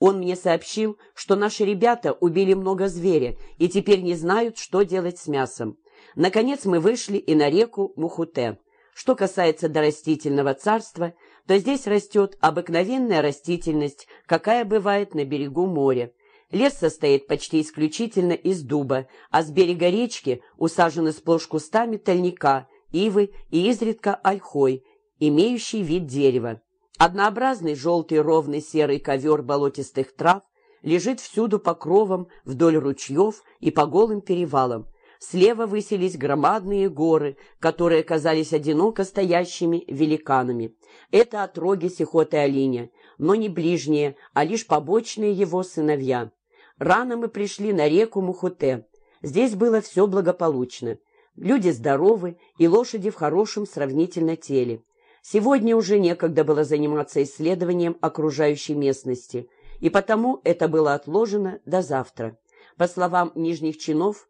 Он мне сообщил, что наши ребята убили много зверя и теперь не знают, что делать с мясом. Наконец мы вышли и на реку Мухуте. Что касается дорастительного царства, то здесь растет обыкновенная растительность, какая бывает на берегу моря. Лес состоит почти исключительно из дуба, а с берега речки усажены сплошь кустами тольника, ивы и изредка ольхой, имеющий вид дерева. Однообразный желтый ровный серый ковер болотистых трав лежит всюду покровом вдоль ручьев и по голым перевалам. Слева высились громадные горы, которые казались одиноко стоящими великанами. Это отроги Сихоты-Алиня, но не ближние, а лишь побочные его сыновья. Рано мы пришли на реку Мухуте. Здесь было все благополучно. Люди здоровы и лошади в хорошем сравнительно теле. Сегодня уже некогда было заниматься исследованием окружающей местности, и потому это было отложено до завтра. По словам нижних чинов,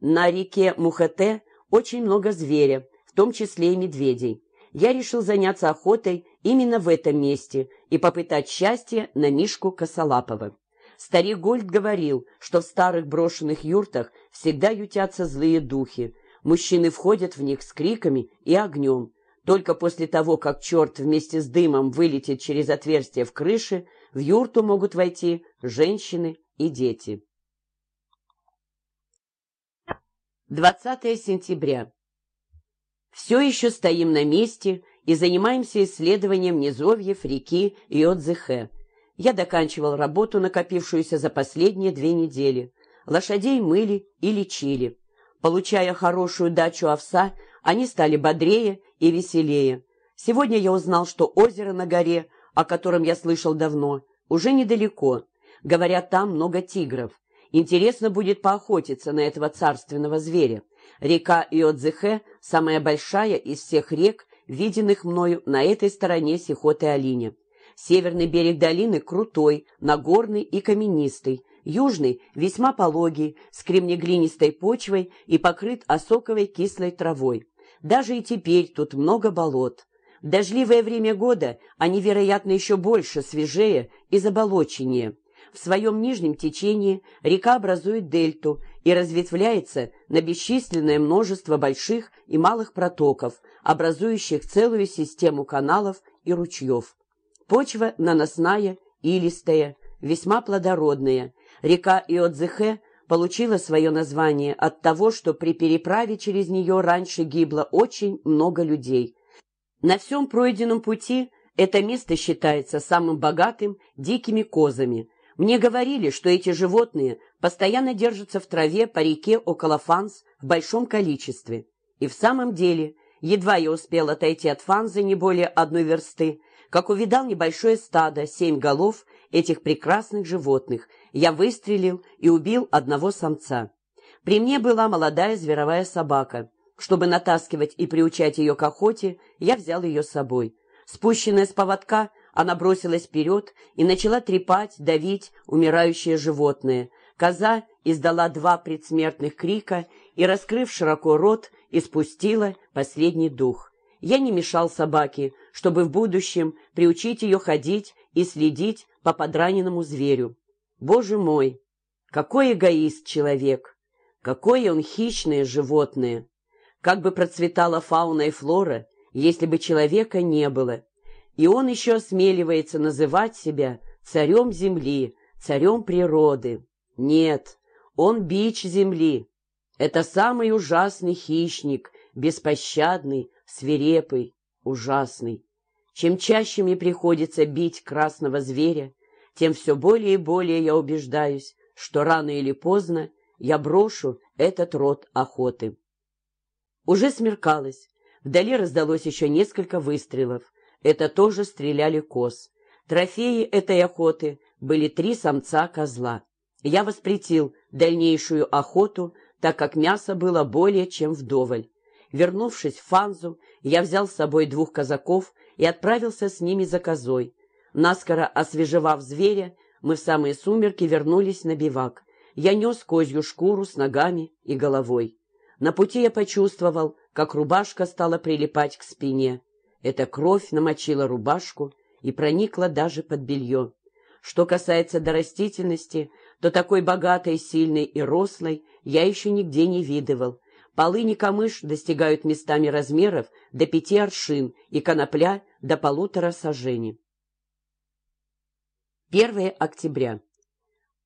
на реке Мухате очень много зверя, в том числе и медведей. Я решил заняться охотой именно в этом месте и попытать счастье на Мишку Косолапова. Старик Гольд говорил, что в старых брошенных юртах всегда ютятся злые духи. Мужчины входят в них с криками и огнем. Только после того, как черт вместе с дымом вылетит через отверстие в крыше, в юрту могут войти женщины и дети. 20 сентября. Все еще стоим на месте и занимаемся исследованием низовьев реки Йодзехе. Я доканчивал работу, накопившуюся за последние две недели. Лошадей мыли и лечили. Получая хорошую дачу овса, они стали бодрее и веселее. Сегодня я узнал, что озеро на горе, о котором я слышал давно, уже недалеко. Говорят, там много тигров. Интересно будет поохотиться на этого царственного зверя. Река Иодзехе – самая большая из всех рек, виденных мною на этой стороне Сихоты-Алине. Северный берег долины крутой, нагорный и каменистый, южный весьма пологий, с кремнеглинистой почвой и покрыт осоковой кислой травой. Даже и теперь тут много болот. В дождливое время года они, вероятно, еще больше свежее и заболоченнее. В своем нижнем течении река образует дельту и разветвляется на бесчисленное множество больших и малых протоков, образующих целую систему каналов и ручьев. Почва наносная, илистая, весьма плодородная. Река Иодзехе получила свое название от того, что при переправе через нее раньше гибло очень много людей. На всем пройденном пути это место считается самым богатым дикими козами. Мне говорили, что эти животные постоянно держатся в траве по реке около Фанс в большом количестве. И в самом деле, едва я успел отойти от Фанзы не более одной версты, как увидал небольшое стадо, семь голов этих прекрасных животных. Я выстрелил и убил одного самца. При мне была молодая зверовая собака. Чтобы натаскивать и приучать ее к охоте, я взял ее с собой. Спущенная с поводка, она бросилась вперед и начала трепать, давить умирающее животное. Коза издала два предсмертных крика и, раскрыв широко рот, испустила последний дух. Я не мешал собаке, чтобы в будущем приучить ее ходить и следить по подраненному зверю. Боже мой, какой эгоист человек! Какое он хищное животное! Как бы процветала фауна и флора, если бы человека не было. И он еще осмеливается называть себя царем земли, царем природы. Нет, он бич земли. Это самый ужасный хищник, беспощадный, свирепый, ужасный. Чем чаще мне приходится бить красного зверя, тем все более и более я убеждаюсь, что рано или поздно я брошу этот род охоты. Уже смеркалось. Вдали раздалось еще несколько выстрелов. Это тоже стреляли коз. Трофеи этой охоты были три самца козла. Я воспретил дальнейшую охоту, так как мяса было более чем вдоволь. Вернувшись в Фанзу, я взял с собой двух казаков и отправился с ними за козой. Наскоро освежевав зверя, мы в самые сумерки вернулись на бивак. Я нес козью шкуру с ногами и головой. На пути я почувствовал, как рубашка стала прилипать к спине. Эта кровь намочила рубашку и проникла даже под белье. Что касается до растительности, то такой богатой, сильной и рослой я еще нигде не видывал. Полынь и камыш достигают местами размеров до пяти аршин и конопля до полутора сажений. 1 октября.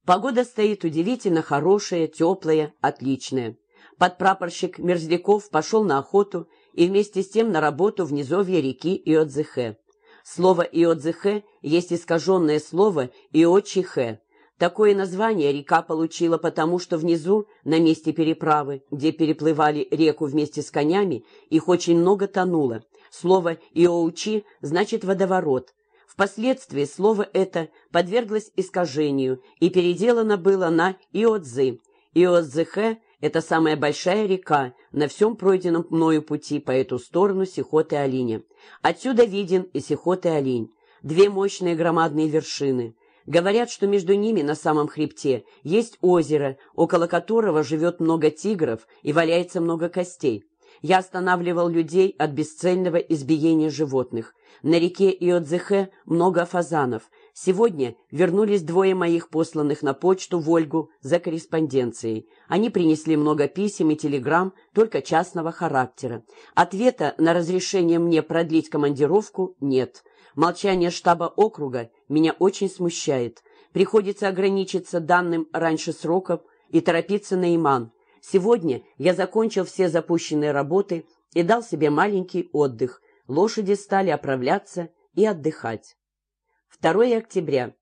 Погода стоит удивительно хорошая, теплая, отличная. Подпрапорщик Мерзляков пошел на охоту и вместе с тем на работу в низовье реки Иодзехе. Слово Иодзехе есть искаженное слово Иочихе. Такое название река получила потому, что внизу, на месте переправы, где переплывали реку вместе с конями, их очень много тонуло. Слово «иоучи» значит «водоворот». Впоследствии слово это подверглось искажению и переделано было на «иодзы». «Иодзыхэ» — это самая большая река на всем пройденном мною пути по эту сторону Сихоты-Алиня. Отсюда виден и Сихоты-Алинь. Две мощные громадные вершины. Говорят, что между ними на самом хребте есть озеро, около которого живет много тигров и валяется много костей. Я останавливал людей от бесцельного избиения животных. На реке Иодзехе много фазанов. Сегодня вернулись двое моих посланных на почту в Ольгу за корреспонденцией. Они принесли много писем и телеграмм, только частного характера. Ответа на разрешение мне продлить командировку нет. Молчание штаба округа меня очень смущает. Приходится ограничиться данным раньше сроков и торопиться на Иман. Сегодня я закончил все запущенные работы и дал себе маленький отдых. Лошади стали оправляться и отдыхать. 2 октября.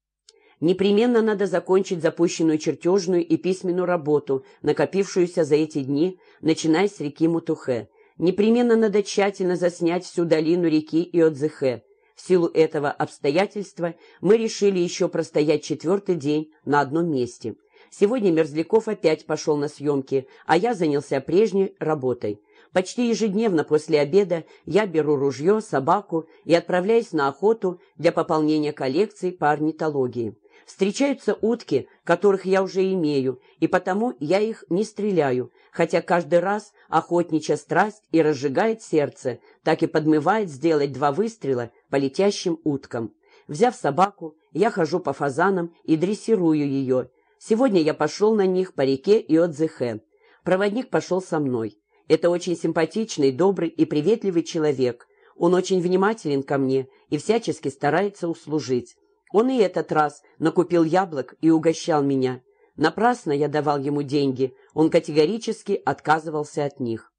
Непременно надо закончить запущенную чертежную и письменную работу, накопившуюся за эти дни, начиная с реки Мутухе. Непременно надо тщательно заснять всю долину реки Иодзехе. В силу этого обстоятельства мы решили еще простоять четвертый день на одном месте. Сегодня Мерзляков опять пошел на съемки, а я занялся прежней работой. Почти ежедневно после обеда я беру ружье, собаку и отправляюсь на охоту для пополнения коллекций по орнитологии. Встречаются утки, которых я уже имею, и потому я их не стреляю, хотя каждый раз охотничья страсть и разжигает сердце, так и подмывает сделать два выстрела по летящим уткам. Взяв собаку, я хожу по фазанам и дрессирую ее. Сегодня я пошел на них по реке Иодзехе. Проводник пошел со мной. Это очень симпатичный, добрый и приветливый человек. Он очень внимателен ко мне и всячески старается услужить. Он и этот раз накупил яблок и угощал меня. Напрасно я давал ему деньги, он категорически отказывался от них.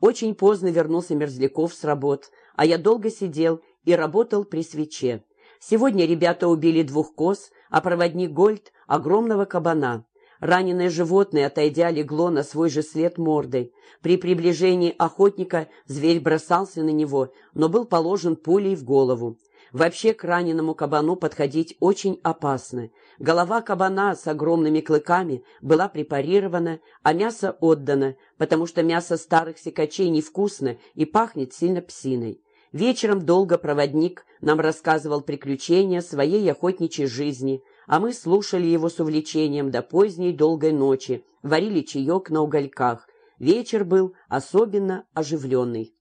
Очень поздно вернулся Мерзляков с работ, а я долго сидел и работал при свече. Сегодня ребята убили двух коз, а проводник Гольд — огромного кабана. Раненое животное, отойдя, легло на свой же след мордой. При приближении охотника зверь бросался на него, но был положен пулей в голову. Вообще к раненому кабану подходить очень опасно. Голова кабана с огромными клыками была препарирована, а мясо отдано, потому что мясо старых секачей невкусно и пахнет сильно псиной. Вечером долго проводник нам рассказывал приключения своей охотничьей жизни, а мы слушали его с увлечением до поздней долгой ночи, варили чаек на угольках. Вечер был особенно оживленный.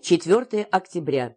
4 октября.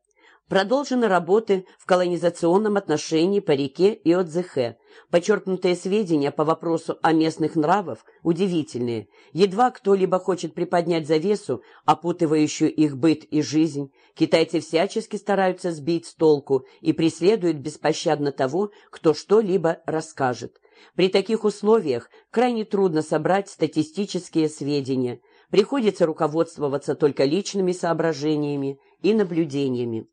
Продолжены работы в колонизационном отношении по реке Иодзехе. Почерпнутые сведения по вопросу о местных нравах удивительные. Едва кто-либо хочет приподнять завесу, опутывающую их быт и жизнь. Китайцы всячески стараются сбить с толку и преследуют беспощадно того, кто что-либо расскажет. При таких условиях крайне трудно собрать статистические сведения. Приходится руководствоваться только личными соображениями и наблюдениями.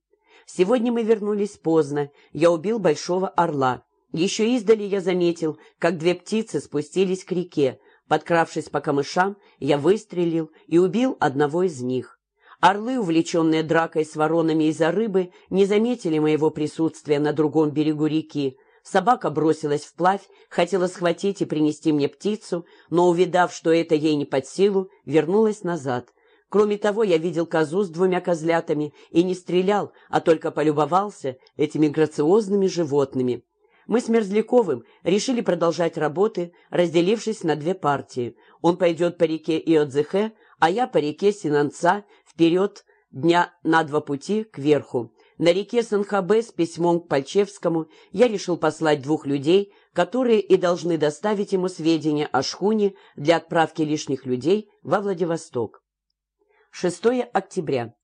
Сегодня мы вернулись поздно. Я убил большого орла. Еще издали я заметил, как две птицы спустились к реке. Подкравшись по камышам, я выстрелил и убил одного из них. Орлы, увлеченные дракой с воронами из-за рыбы, не заметили моего присутствия на другом берегу реки. Собака бросилась вплавь, хотела схватить и принести мне птицу, но, увидав, что это ей не под силу, вернулась назад. Кроме того, я видел козу с двумя козлятами и не стрелял, а только полюбовался этими грациозными животными. Мы с Мерзляковым решили продолжать работы, разделившись на две партии. Он пойдет по реке Иодзехе, а я по реке Синанца вперед дня на два пути кверху. На реке Санхабе с письмом к Пальчевскому я решил послать двух людей, которые и должны доставить ему сведения о шхуне для отправки лишних людей во Владивосток. 6 октября.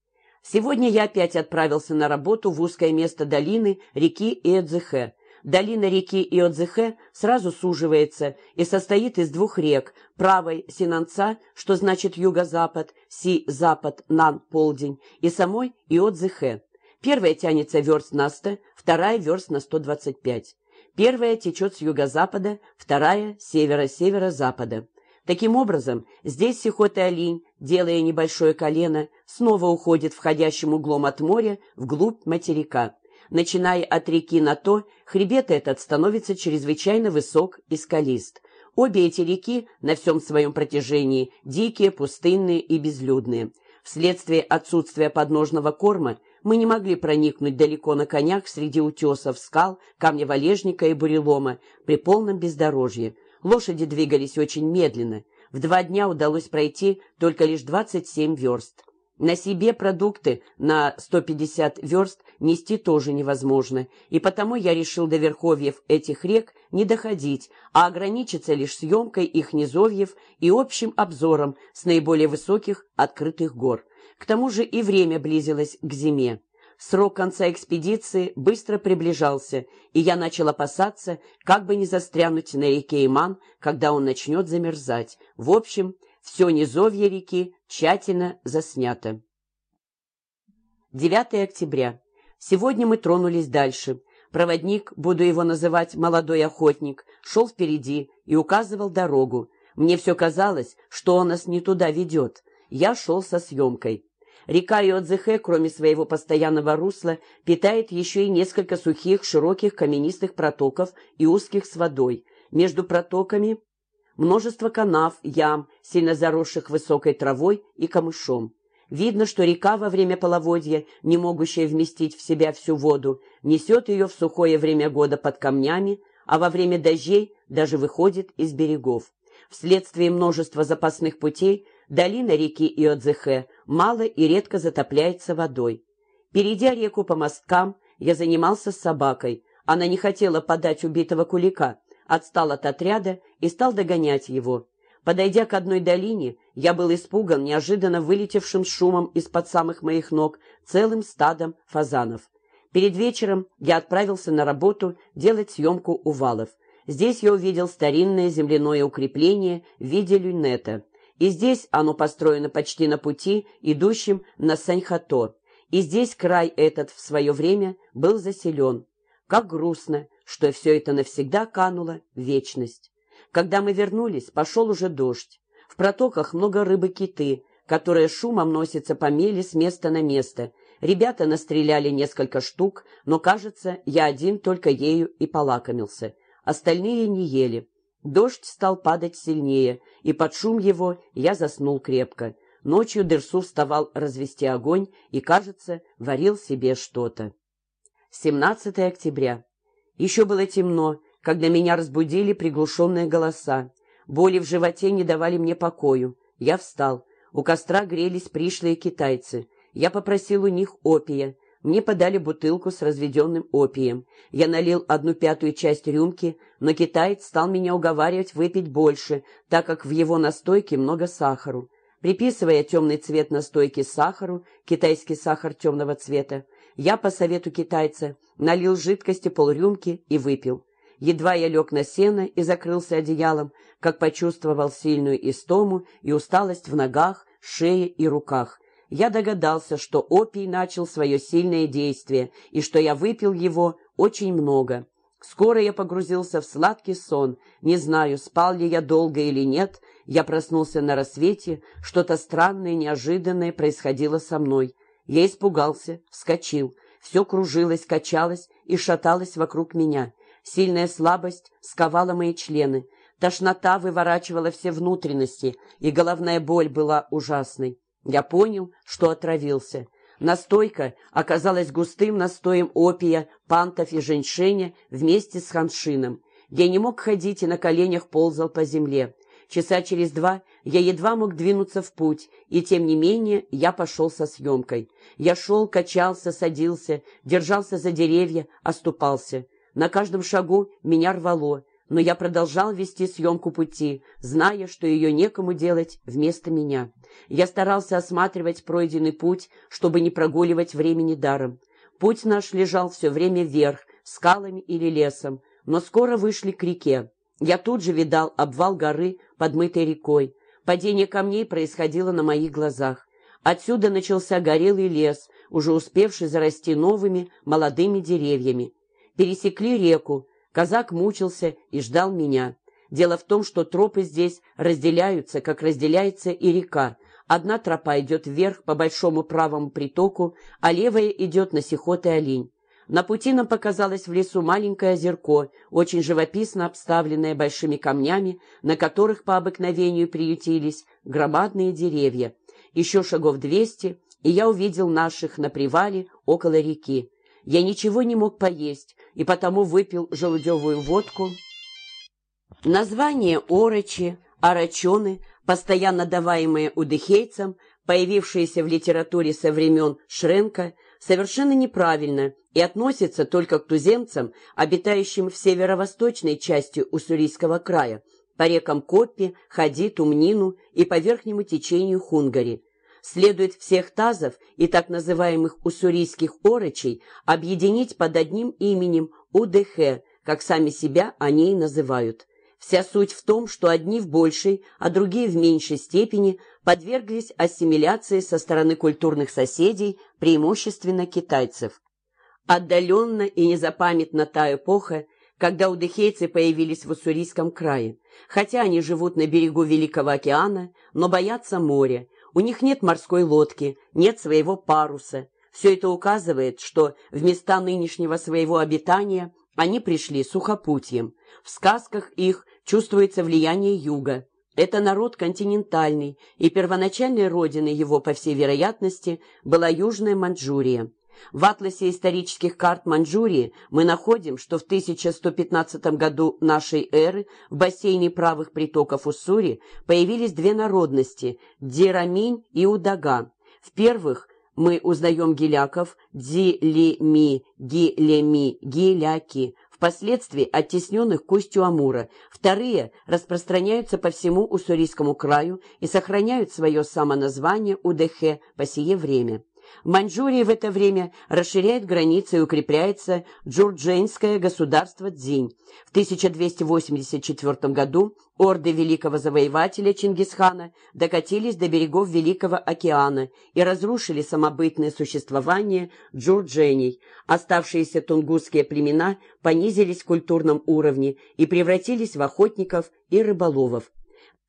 Сегодня я опять отправился на работу в узкое место долины реки Иодзехе. Долина реки Иодзехе сразу суживается и состоит из двух рек. Правой – Синанца, что значит юго-запад, Си-запад, Нан – полдень, и самой Иодзехе. Первая тянется верст на 100, вторая верст на 125. Первая течет с юго-запада, вторая – севера-северо-запада. Таким образом, здесь Сихот Олень, делая небольшое колено, снова уходит входящим углом от моря вглубь материка. Начиная от реки на то, хребет этот становится чрезвычайно высок и скалист. Обе эти реки на всем своем протяжении дикие, пустынные и безлюдные. Вследствие отсутствия подножного корма мы не могли проникнуть далеко на конях среди утесов, скал, камня валежника и бурелома при полном бездорожье. Лошади двигались очень медленно. В два дня удалось пройти только лишь 27 верст. На себе продукты на 150 верст нести тоже невозможно, и потому я решил до верховьев этих рек не доходить, а ограничиться лишь съемкой их низовьев и общим обзором с наиболее высоких открытых гор. К тому же и время близилось к зиме. Срок конца экспедиции быстро приближался, и я начал опасаться, как бы не застрянуть на реке Иман, когда он начнет замерзать. В общем, все низовье реки тщательно заснято. 9 октября. Сегодня мы тронулись дальше. Проводник, буду его называть молодой охотник, шел впереди и указывал дорогу. Мне все казалось, что он нас не туда ведет. Я шел со съемкой. Река Йодзехе, кроме своего постоянного русла, питает еще и несколько сухих, широких каменистых протоков и узких с водой. Между протоками множество канав, ям, сильно заросших высокой травой и камышом. Видно, что река во время половодья, не могущая вместить в себя всю воду, несет ее в сухое время года под камнями, а во время дождей даже выходит из берегов. Вследствие множества запасных путей долина реки Иодзехе мало и редко затопляется водой. Перейдя реку по мосткам, я занимался с собакой. Она не хотела подать убитого кулика, отстал от отряда и стал догонять его. Подойдя к одной долине, я был испуган неожиданно вылетевшим шумом из-под самых моих ног целым стадом фазанов. Перед вечером я отправился на работу делать съемку увалов. Здесь я увидел старинное земляное укрепление в виде люнета и здесь оно построено почти на пути, идущем на Саньхато, и здесь край этот в свое время был заселен. Как грустно, что все это навсегда кануло в вечность. Когда мы вернулись, пошел уже дождь. В протоках много рыбы-киты, которые шумом носятся по мели с места на место. Ребята настреляли несколько штук, но, кажется, я один только ею и полакомился. Остальные не ели. Дождь стал падать сильнее, и под шум его я заснул крепко. Ночью Дерсу вставал развести огонь и, кажется, варил себе что-то. 17 октября. Еще было темно, когда меня разбудили приглушенные голоса. Боли в животе не давали мне покою. Я встал. У костра грелись пришлые китайцы. Я попросил у них опия. Мне подали бутылку с разведенным опием. Я налил одну пятую часть рюмки, но китаец стал меня уговаривать выпить больше, так как в его настойке много сахару. Приписывая темный цвет настойки сахару, китайский сахар темного цвета, я по совету китайца налил жидкости полрюмки и выпил. Едва я лег на сено и закрылся одеялом, как почувствовал сильную истому и усталость в ногах, шее и руках я догадался, что опий начал свое сильное действие и что я выпил его очень много. Скоро я погрузился в сладкий сон. Не знаю, спал ли я долго или нет. Я проснулся на рассвете. Что-то странное, неожиданное происходило со мной. Я испугался, вскочил. Все кружилось, качалось и шаталось вокруг меня. Сильная слабость сковала мои члены. Тошнота выворачивала все внутренности, и головная боль была ужасной. Я понял, что отравился. Настойка оказалась густым настоем опия, пантов и женьшеня вместе с ханшином. Я не мог ходить и на коленях ползал по земле. Часа через два я едва мог двинуться в путь, и тем не менее я пошел со съемкой. Я шел, качался, садился, держался за деревья, оступался. На каждом шагу меня рвало, но я продолжал вести съемку пути, зная, что ее некому делать вместо меня. Я старался осматривать пройденный путь, чтобы не прогуливать времени даром. Путь наш лежал все время вверх, скалами или лесом, но скоро вышли к реке. Я тут же видал обвал горы, подмытой рекой. Падение камней происходило на моих глазах. Отсюда начался горелый лес, уже успевший зарасти новыми молодыми деревьями. Пересекли реку. Казак мучился и ждал меня. Дело в том, что тропы здесь разделяются, как разделяется и река. Одна тропа идет вверх по большому правому притоку, а левая идет на Сихот и Олень. На пути нам показалось в лесу маленькое озерко, очень живописно обставленное большими камнями, на которых по обыкновению приютились громадные деревья. Еще шагов двести, и я увидел наших на привале около реки. Я ничего не мог поесть, и потому выпил желудевую водку. Название орочи, орочоны, постоянно даваемые удыхейцам, появившиеся в литературе со времен Шренка, совершенно неправильно и относится только к туземцам, обитающим в северо-восточной части Уссурийского края, по рекам Коппи, Хади, Тумнину и по верхнему течению Хунгари. Следует всех тазов и так называемых уссурийских орочей объединить под одним именем УДХ, как сами себя они и называют. Вся суть в том, что одни в большей, а другие в меньшей степени подверглись ассимиляции со стороны культурных соседей, преимущественно китайцев. Отдаленно и незапамятна та эпоха, когда удыхейцы появились в Уссурийском крае. Хотя они живут на берегу Великого океана, но боятся моря. У них нет морской лодки, нет своего паруса. Все это указывает, что в места нынешнего своего обитания они пришли сухопутьем. В сказках их чувствуется влияние юга. Это народ континентальный, и первоначальной родиной его, по всей вероятности, была Южная Маньчжурия. В атласе исторических карт Маньчжурии мы находим, что в 1115 году нашей эры в бассейне правых притоков Уссури появились две народности – Дираминь и Удага. В первых мы узнаем геляков Дзи-ли-ми, Гиляки, впоследствии оттесненных костью Амура. Вторые распространяются по всему Уссурийскому краю и сохраняют свое самоназвание УДХ по сие время. В Маньчжурии в это время расширяет границы и укрепляется джурдженское государство Дзинь. В 1284 году орды великого завоевателя Чингисхана докатились до берегов Великого океана и разрушили самобытное существование джурдженей. Оставшиеся тунгусские племена понизились в культурном уровне и превратились в охотников и рыболовов.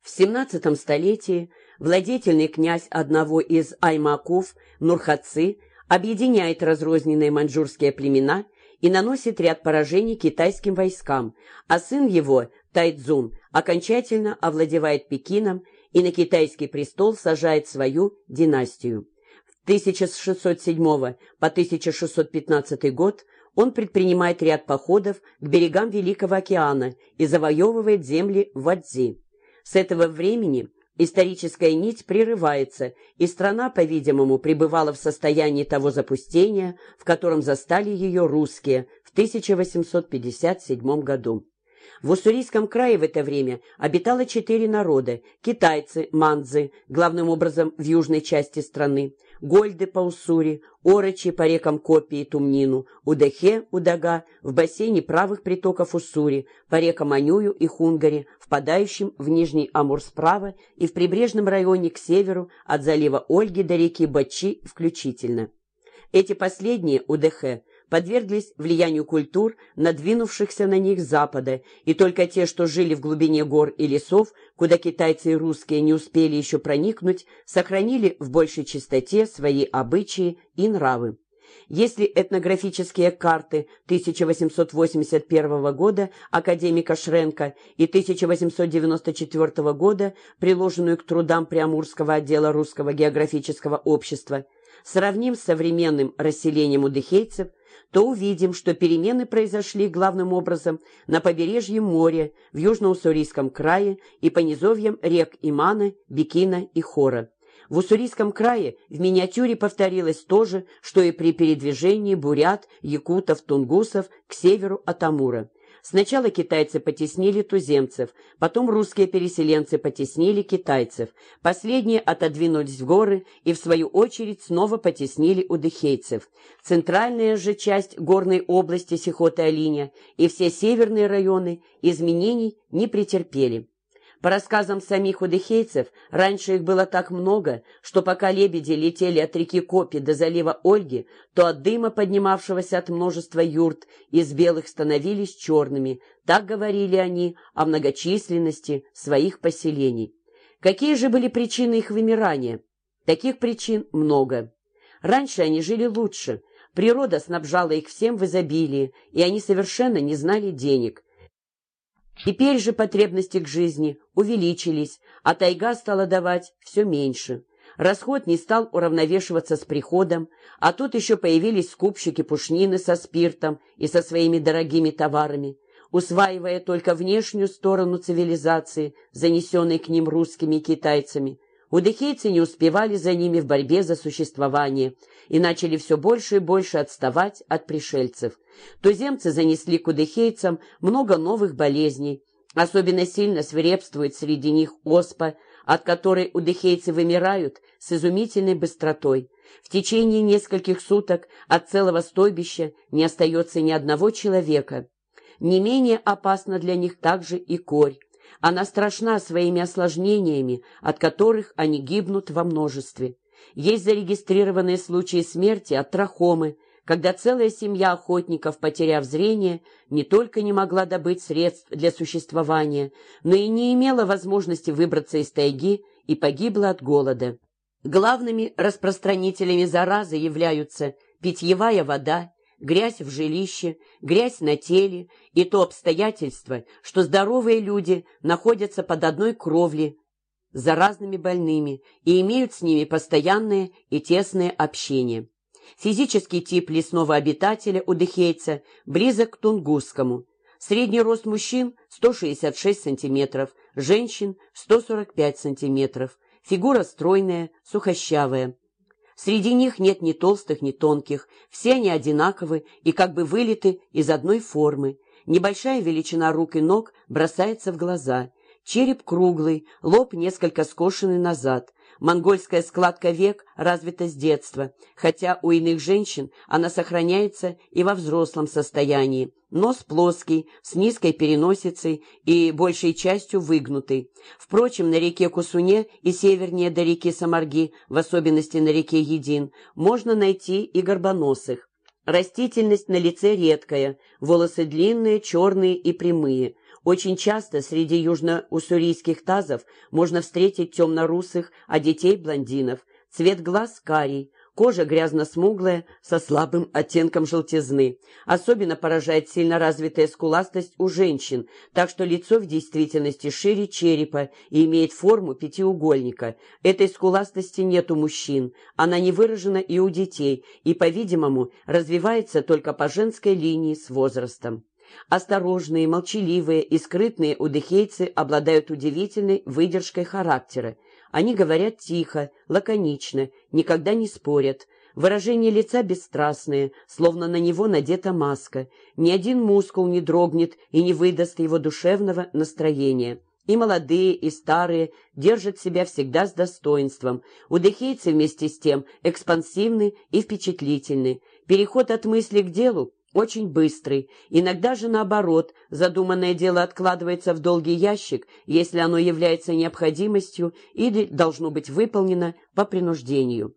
В 17 столетии владетельный князь одного из аймаков, Нурхаци, объединяет разрозненные маньчжурские племена и наносит ряд поражений китайским войскам, а сын его, Тайцзун, окончательно овладевает Пекином и на китайский престол сажает свою династию. В 1607 по 1615 год он предпринимает ряд походов к берегам Великого океана и завоевывает земли Вадзи. С этого времени Историческая нить прерывается, и страна, по-видимому, пребывала в состоянии того запустения, в котором застали ее русские в 1857 году. В Уссурийском крае в это время обитало четыре народа – китайцы, мандзы, главным образом в южной части страны, гольды по Уссури, орочи по рекам Копи и Тумнину, удахе, удага, в бассейне правых притоков Уссури, по рекам Анюю и Хунгари, впадающим в Нижний Амур справа и в прибрежном районе к северу от залива Ольги до реки Бачи включительно. Эти последние, УДХ, подверглись влиянию культур, надвинувшихся на них запада, и только те, что жили в глубине гор и лесов, куда китайцы и русские не успели еще проникнуть, сохранили в большей чистоте свои обычаи и нравы. Если этнографические карты 1881 года академика Шренка и 1894 года, приложенную к трудам Приамурского отдела Русского географического общества, сравним с современным расселением удыхейцев – то увидим, что перемены произошли главным образом на побережье моря, в Южно-Уссурийском крае и по низовьям рек Имана, Бикина и Хора. В Уссурийском крае в миниатюре повторилось то же, что и при передвижении бурят, якутов, тунгусов к северу от Амура. Сначала китайцы потеснили туземцев, потом русские переселенцы потеснили китайцев. Последние отодвинулись в горы и, в свою очередь, снова потеснили удыхейцев. Центральная же часть горной области Сихоты-Алиня и все северные районы изменений не претерпели. По рассказам самих удыхейцев, раньше их было так много, что пока лебеди летели от реки Копи до залива Ольги, то от дыма, поднимавшегося от множества юрт, из белых становились черными. Так говорили они о многочисленности своих поселений. Какие же были причины их вымирания? Таких причин много. Раньше они жили лучше. Природа снабжала их всем в изобилии, и они совершенно не знали денег. Теперь же потребности к жизни увеличились, а тайга стала давать все меньше. Расход не стал уравновешиваться с приходом, а тут еще появились скупщики пушнины со спиртом и со своими дорогими товарами, усваивая только внешнюю сторону цивилизации, занесенной к ним русскими и китайцами. Удыхейцы не успевали за ними в борьбе за существование и начали все больше и больше отставать от пришельцев. Туземцы занесли к удыхейцам много новых болезней. Особенно сильно свирепствует среди них оспа, от которой удыхейцы вымирают с изумительной быстротой. В течение нескольких суток от целого стойбища не остается ни одного человека. Не менее опасна для них также и корь. Она страшна своими осложнениями, от которых они гибнут во множестве. Есть зарегистрированные случаи смерти от трахомы, когда целая семья охотников, потеряв зрение, не только не могла добыть средств для существования, но и не имела возможности выбраться из тайги и погибла от голода. Главными распространителями заразы являются питьевая вода, грязь в жилище, грязь на теле и то обстоятельство, что здоровые люди находятся под одной кровлей за разными больными и имеют с ними постоянное и тесное общение. Физический тип лесного обитателя у дыхейца близок к тунгусскому. Средний рост мужчин 166 см, женщин 145 см. Фигура стройная, сухощавая. Среди них нет ни толстых, ни тонких, все они одинаковы и как бы вылиты из одной формы. Небольшая величина рук и ног бросается в глаза. Череп круглый, лоб несколько скошенный назад. Монгольская складка век развита с детства, хотя у иных женщин она сохраняется и во взрослом состоянии. Нос плоский, с низкой переносицей и большей частью выгнутый. Впрочем, на реке Кусуне и севернее до реки Самарги, в особенности на реке Един, можно найти и горбоносых. Растительность на лице редкая, волосы длинные, черные и прямые – очень часто среди южно-уссурийских тазов можно встретить темно-русых, а детей – блондинов. Цвет глаз – карий, кожа грязно-смуглая, со слабым оттенком желтизны. Особенно поражает сильно развитая скуластость у женщин, так что лицо в действительности шире черепа и имеет форму пятиугольника. Этой скуластости нет у мужчин, она не выражена и у детей, и, по-видимому, развивается только по женской линии с возрастом. Осторожные, молчаливые и скрытные удыхейцы обладают удивительной выдержкой характера. Они говорят тихо, лаконично, никогда не спорят. Выражение лица бесстрастное, словно на него надета маска. Ни один мускул не дрогнет и не выдаст его душевного настроения. И молодые, и старые держат себя всегда с достоинством. Удыхейцы вместе с тем экспансивны и впечатлительны. Переход от мысли к делу очень быстрый. Иногда же наоборот, задуманное дело откладывается в долгий ящик, если оно является необходимостью или должно быть выполнено по принуждению.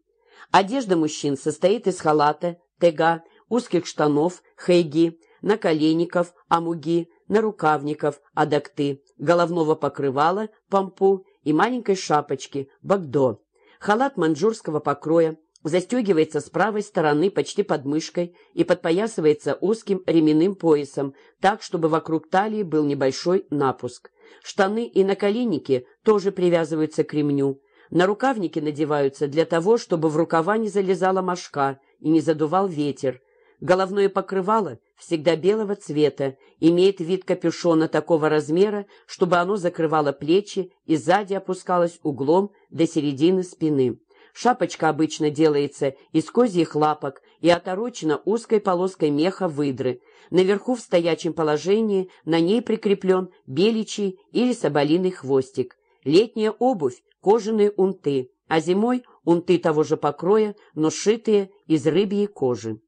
Одежда мужчин состоит из халата, тега, узких штанов, хэги, наколенников, амуги, нарукавников, адакты, головного покрывала, пампу и маленькой шапочки, багдо. Халат манжурского покроя, застегивается с правой стороны почти под мышкой и подпоясывается узким ременным поясом, так, чтобы вокруг талии был небольшой напуск. Штаны и наколенники тоже привязываются к ремню. На рукавники надеваются для того, чтобы в рукава не залезала мошка и не задувал ветер. Головное покрывало всегда белого цвета, имеет вид капюшона такого размера, чтобы оно закрывало плечи и сзади опускалось углом до середины спины. Шапочка обычно делается из козьих лапок и оторочена узкой полоской меха выдры. Наверху в стоячем положении на ней прикреплен беличий или соболиный хвостик. Летняя обувь – кожаные унты, а зимой – унты того же покроя, но сшитые из рыбьей кожи.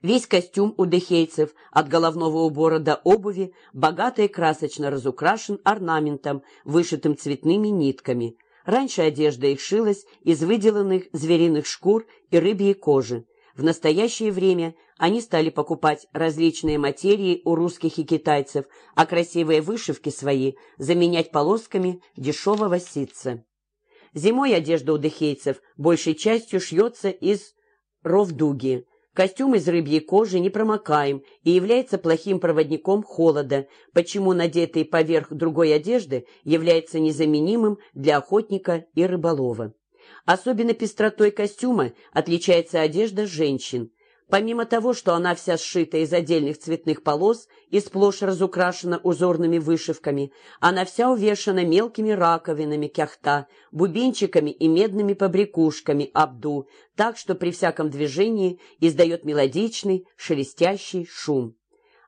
Весь костюм у дехейцев от головного убора до обуви богато и красочно разукрашен орнаментом, вышитым цветными нитками – Раньше одежда их шилась из выделанных звериных шкур и рыбьей кожи. В настоящее время они стали покупать различные материи у русских и китайцев, а красивые вышивки свои заменять полосками дешевого ситца. Зимой одежда у дыхейцев большей частью шьется из ровдуги, Костюм из рыбьей кожи не промокаем и является плохим проводником холода, почему надетый поверх другой одежды является незаменимым для охотника и рыболова. Особенно пестротой костюма отличается одежда женщин. Помимо того, что она вся сшита из отдельных цветных полос и сплошь разукрашена узорными вышивками, она вся увешана мелкими раковинами кяхта, бубенчиками и медными побрякушками абду, так что при всяком движении издает мелодичный, шелестящий шум.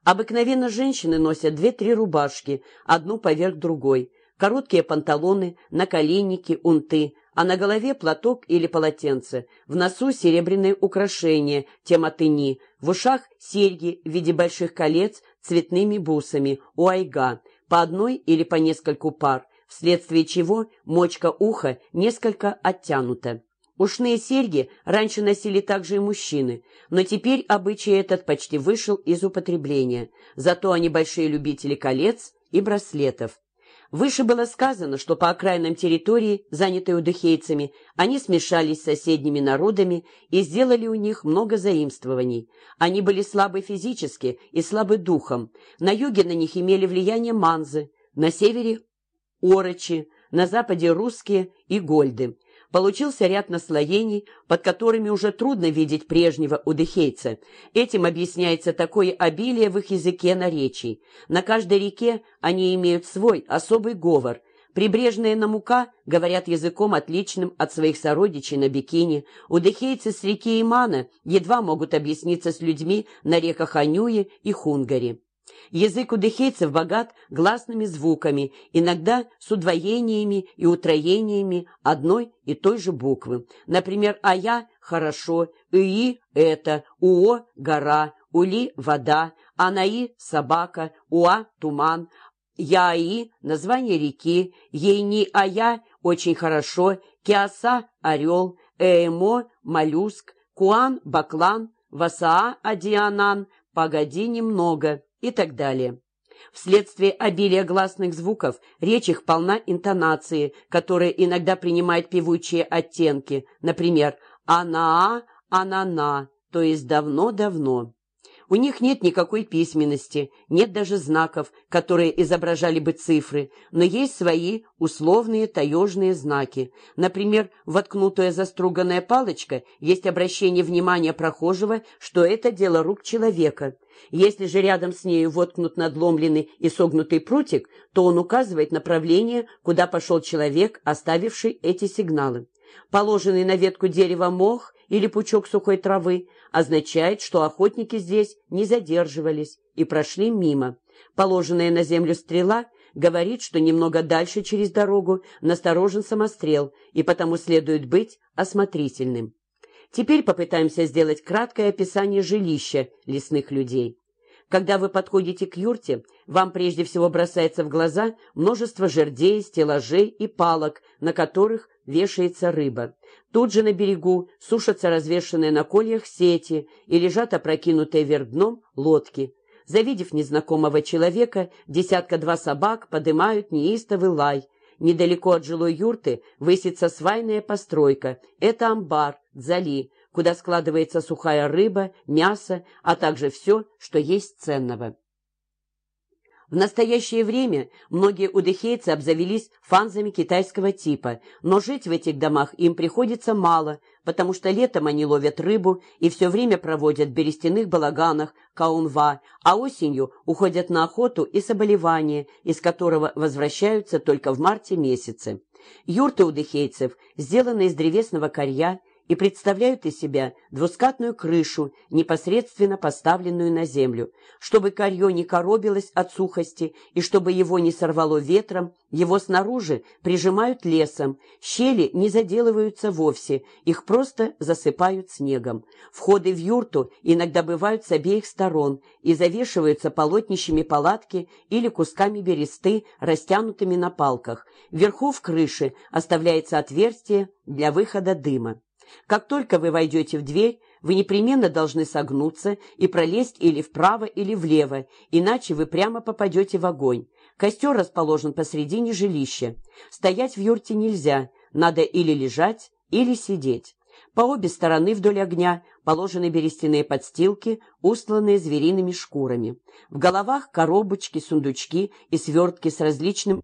Обыкновенно женщины носят две-три рубашки, одну поверх другой, короткие панталоны, наколенники, унты, а на голове платок или полотенце, в носу серебряные украшения, тематыни, в ушах серьги в виде больших колец цветными бусами, у айга, по одной или по нескольку пар, вследствие чего мочка уха несколько оттянута. Ушные серьги раньше носили также и мужчины, но теперь обычай этот почти вышел из употребления, зато они большие любители колец и браслетов. Выше было сказано, что по окраинам территории, занятой удыхейцами, они смешались с соседними народами и сделали у них много заимствований. Они были слабы физически и слабы духом. На юге на них имели влияние манзы, на севере – орочи, на западе – русские и гольды. Получился ряд наслоений, под которыми уже трудно видеть прежнего удыхейца. Этим объясняется такое обилие в их языке наречий. На каждой реке они имеют свой особый говор. Прибрежные намука говорят языком, отличным от своих сородичей на бикини. Удыхейцы с реки Имана едва могут объясниться с людьми на реках Анюе и Хунгари. Язык у дехейцев богат гласными звуками, иногда с удвоениями и утроениями одной и той же буквы. Например, «ая» — «хорошо», «ии» — «это», «уо» — «гора», «ули» — «вода», «анаи» — «собака», «уа» — «туман», «яи» — название реки, «ейни-ая» — «очень хорошо», «киаса» — «орел», «эмо» — «моллюск», «куан» — «баклан», «васаа» — «адианан», «погоди немного» и так далее. Вследствие обилия гласных звуков речь их полна интонации, которая иногда принимает певучие оттенки, например «она», «анана», то есть «давно-давно». У них нет никакой письменности, нет даже знаков, которые изображали бы цифры, но есть свои условные таежные знаки. Например, воткнутая заструганная палочка есть обращение внимания прохожего, что это дело рук человека. Если же рядом с нею воткнут надломленный и согнутый прутик, то он указывает направление, куда пошел человек, оставивший эти сигналы. Положенный на ветку дерева мох или пучок сухой травы означает, что охотники здесь не задерживались и прошли мимо. Положенная на землю стрела говорит, что немного дальше через дорогу насторожен самострел, и потому следует быть осмотрительным. Теперь попытаемся сделать краткое описание жилища лесных людей. Когда вы подходите к юрте, вам прежде всего бросается в глаза множество жердей, стеллажей и палок, на которых вешается рыба. Тут же на берегу сушатся развешанные на кольях сети и лежат опрокинутые вверх дном лодки. Завидев незнакомого человека, десятка-два собак подымают неистовый лай. Недалеко от жилой юрты высится свайная постройка. Это амбар, дзали, куда складывается сухая рыба, мясо, а также все, что есть ценного. В настоящее время многие удыхейцы обзавелись фанзами китайского типа, но жить в этих домах им приходится мало, потому что летом они ловят рыбу и все время проводят в берестяных балаганах, каунва, а осенью уходят на охоту и соболевание, из которого возвращаются только в марте месяце. Юрты удыхейцев сделаны из древесного корья и представляют из себя двускатную крышу, непосредственно поставленную на землю. Чтобы корье не коробилось от сухости и чтобы его не сорвало ветром, его снаружи прижимают лесом, щели не заделываются вовсе, их просто засыпают снегом. Входы в юрту иногда бывают с обеих сторон и завешиваются полотнищами палатки или кусками бересты, растянутыми на палках. Вверху в крыше оставляется отверстие для выхода дыма. Как только вы войдете в дверь, вы непременно должны согнуться и пролезть или вправо, или влево, иначе вы прямо попадете в огонь. Костер расположен посредине жилища. Стоять в юрте нельзя, надо или лежать, или сидеть. По обе стороны вдоль огня положены берестяные подстилки, устланные звериными шкурами. В головах коробочки, сундучки и свертки с различным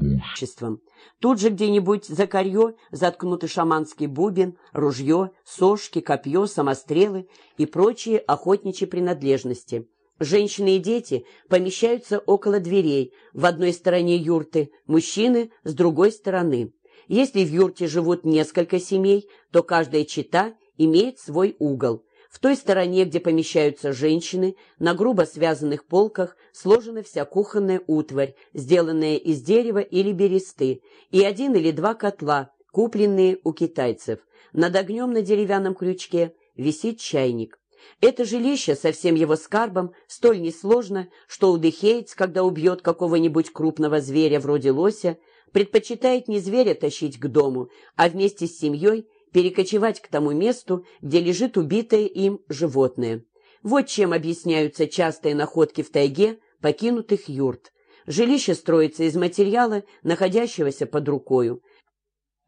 обществом. Тут же где-нибудь за корье заткнуты шаманский бубен, ружье, сошки, копье, самострелы и прочие охотничьи принадлежности. Женщины и дети помещаются около дверей, в одной стороне юрты, мужчины с другой стороны. Если в юрте живут несколько семей, то каждая чита имеет свой угол. В той стороне, где помещаются женщины, на грубо связанных полках сложена вся кухонная утварь, сделанная из дерева или бересты, и один или два котла, купленные у китайцев. Над огнем на деревянном крючке висит чайник. Это жилище со всем его скарбом столь несложно, что удыхеец, когда убьет какого-нибудь крупного зверя вроде лося, предпочитает не зверя тащить к дому, а вместе с семьей перекочевать к тому месту, где лежит убитое им животное. Вот чем объясняются частые находки в тайге покинутых юрт. Жилище строится из материала, находящегося под рукою.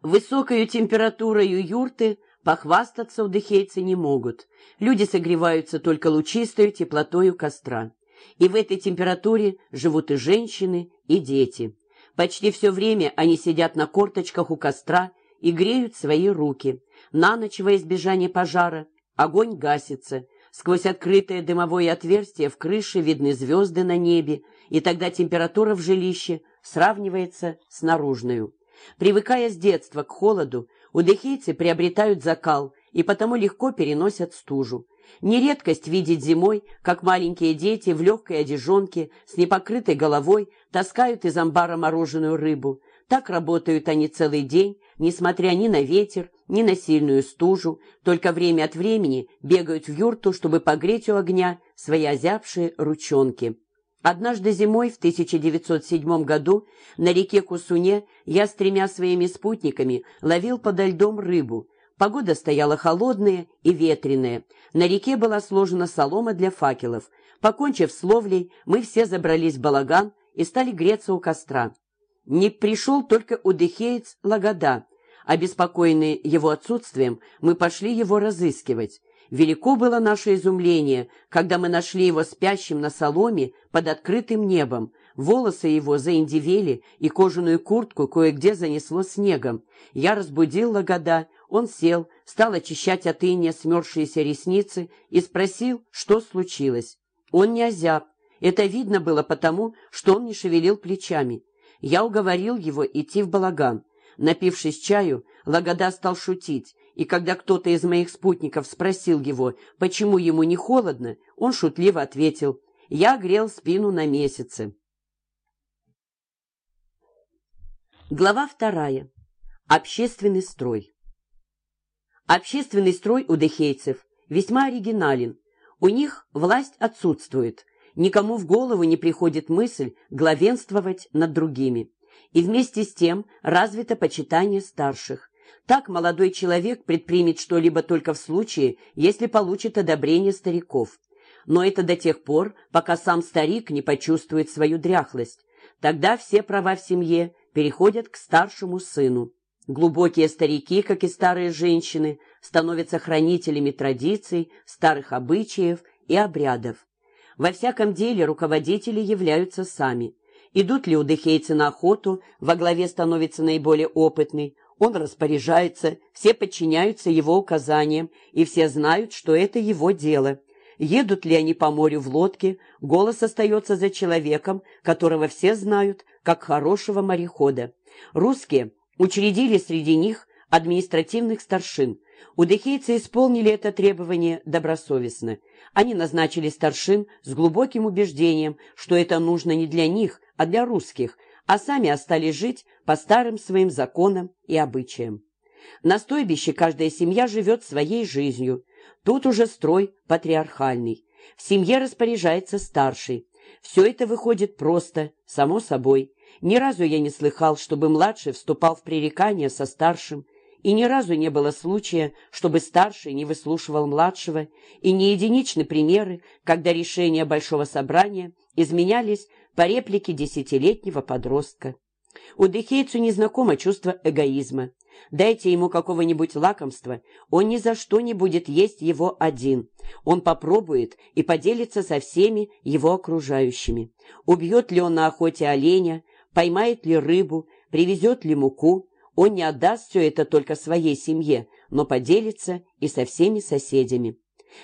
Высокою температурою юрты похвастаться удыхейцы не могут. Люди согреваются только лучистою теплотою костра. И в этой температуре живут и женщины, и дети. Почти все время они сидят на корточках у костра и греют свои руки. На ночь во избежание пожара огонь гасится. Сквозь открытое дымовое отверстие в крыше видны звезды на небе, и тогда температура в жилище сравнивается с наружную. Привыкая с детства к холоду, удыхийцы приобретают закал и потому легко переносят стужу. Не редкость видеть зимой, как маленькие дети в легкой одежонке с непокрытой головой таскают из амбара мороженую рыбу. Так работают они целый день, несмотря ни на ветер, ни на сильную стужу, только время от времени бегают в юрту, чтобы погреть у огня свои озябшие ручонки. Однажды зимой в 1907 году на реке Кусуне я с тремя своими спутниками ловил подо льдом рыбу. Погода стояла холодная и ветреная. На реке была сложена солома для факелов. Покончив с ловлей, мы все забрались в балаган и стали греться у костра. Не пришел только удыхеец Лагода, Обеспокоенные его отсутствием, мы пошли его разыскивать. Велико было наше изумление, когда мы нашли его спящим на соломе под открытым небом. Волосы его заиндивели, и кожаную куртку кое-где занесло снегом. Я разбудил Лагода, он сел, стал очищать от иния смерзшиеся ресницы и спросил, что случилось. Он не озяб. Это видно было потому, что он не шевелил плечами. Я уговорил его идти в балаган. Напившись чаю, Лагода стал шутить, и когда кто-то из моих спутников спросил его, почему ему не холодно, он шутливо ответил «Я грел спину на месяце». Глава вторая. Общественный строй. Общественный строй у дехейцев весьма оригинален. У них власть отсутствует. Никому в голову не приходит мысль главенствовать над другими и вместе с тем развито почитание старших. Так молодой человек предпримет что-либо только в случае, если получит одобрение стариков. Но это до тех пор, пока сам старик не почувствует свою дряхлость. Тогда все права в семье переходят к старшему сыну. Глубокие старики, как и старые женщины, становятся хранителями традиций, старых обычаев и обрядов. Во всяком деле руководители являются сами. Идут ли удыхейцы на охоту, во главе становится наиболее опытный, он распоряжается, все подчиняются его указаниям, и все знают, что это его дело. Едут ли они по морю в лодке, голос остается за человеком, которого все знают, как хорошего морехода. Русские учредили среди них административных старшин. Удыхейцы исполнили это требование добросовестно. Они назначили старшин с глубоким убеждением, что это нужно не для них, а для русских, а сами остались жить по старым своим законам и обычаям. На стойбище каждая семья живет своей жизнью. Тут уже строй патриархальный. В семье распоряжается старший. Все это выходит просто, само собой. Ни разу я не слыхал, чтобы младший вступал в пререкание со старшим, и ни разу не было случая, чтобы старший не выслушивал младшего, и не единичны примеры, когда решения большого собрания изменялись по реплике десятилетнего подростка. У Дехейцу незнакомо чувство эгоизма. Дайте ему какого-нибудь лакомства, он ни за что не будет есть его один. Он попробует и поделится со всеми его окружающими. Убьет ли он на охоте оленя, поймает ли рыбу, привезет ли муку, он не отдаст все это только своей семье, но поделится и со всеми соседями.